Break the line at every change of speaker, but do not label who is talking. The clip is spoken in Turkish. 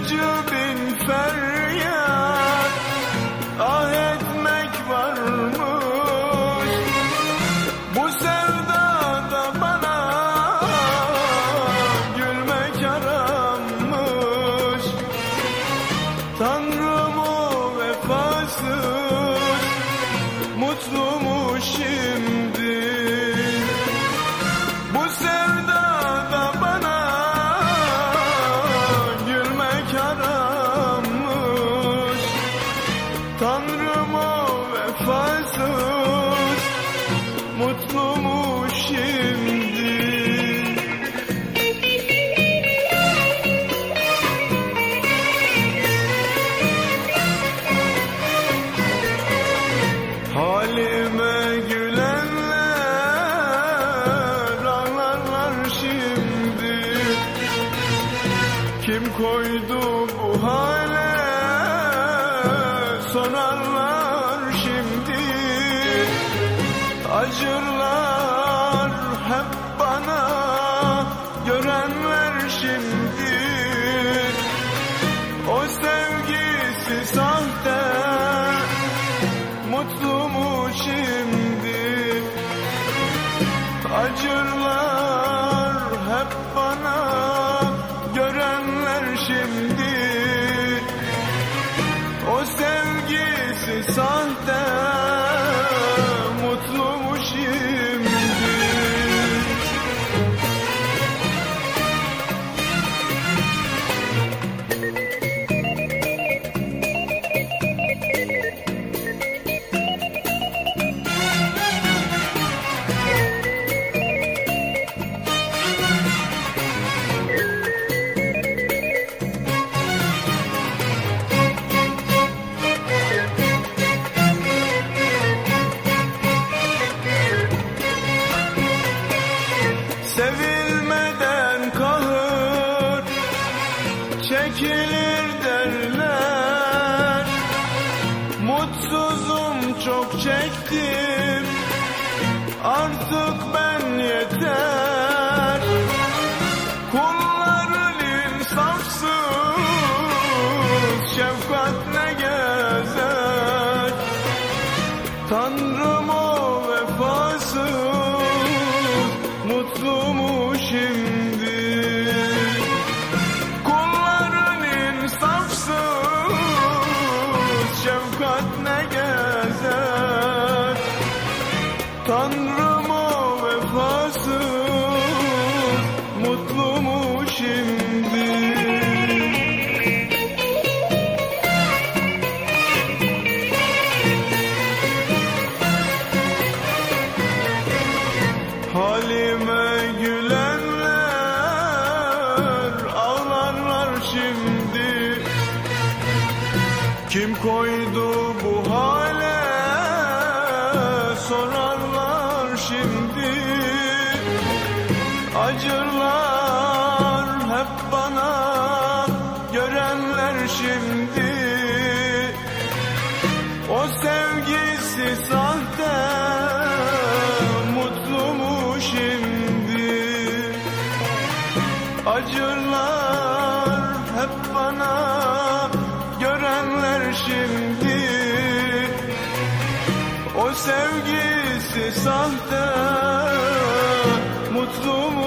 gücü bin feryat Ah etmek varmış. Bu sevdada bana Gülmek aranmış Tanrım o vefasız mutlu mu şimdi? Halime gülenler ağlarlar şimdi Kim koydu bu hal? Acırlar hep bana görenler şimdi o sevgisi sahte mutlu mu şimdi? Acırlar hep bana görenler şimdi. O sevgisi sahte çekilir derler. Mutsuzum çok çektim. Artık ben yeter. Kulların insafsız şefkat ne gezer? Tanrım o vefasız mutlu mu şimdi? Tanrım o vefasız mutlu mu şimdi? Halime gülenler ağlarlar şimdi Kim koydu bu hale sorarlar Acırlar hep bana görenler şimdi o sevgisi sahte mutlu mu şimdi? Acırlar hep bana görenler şimdi O sevgisi sahte mutlu mu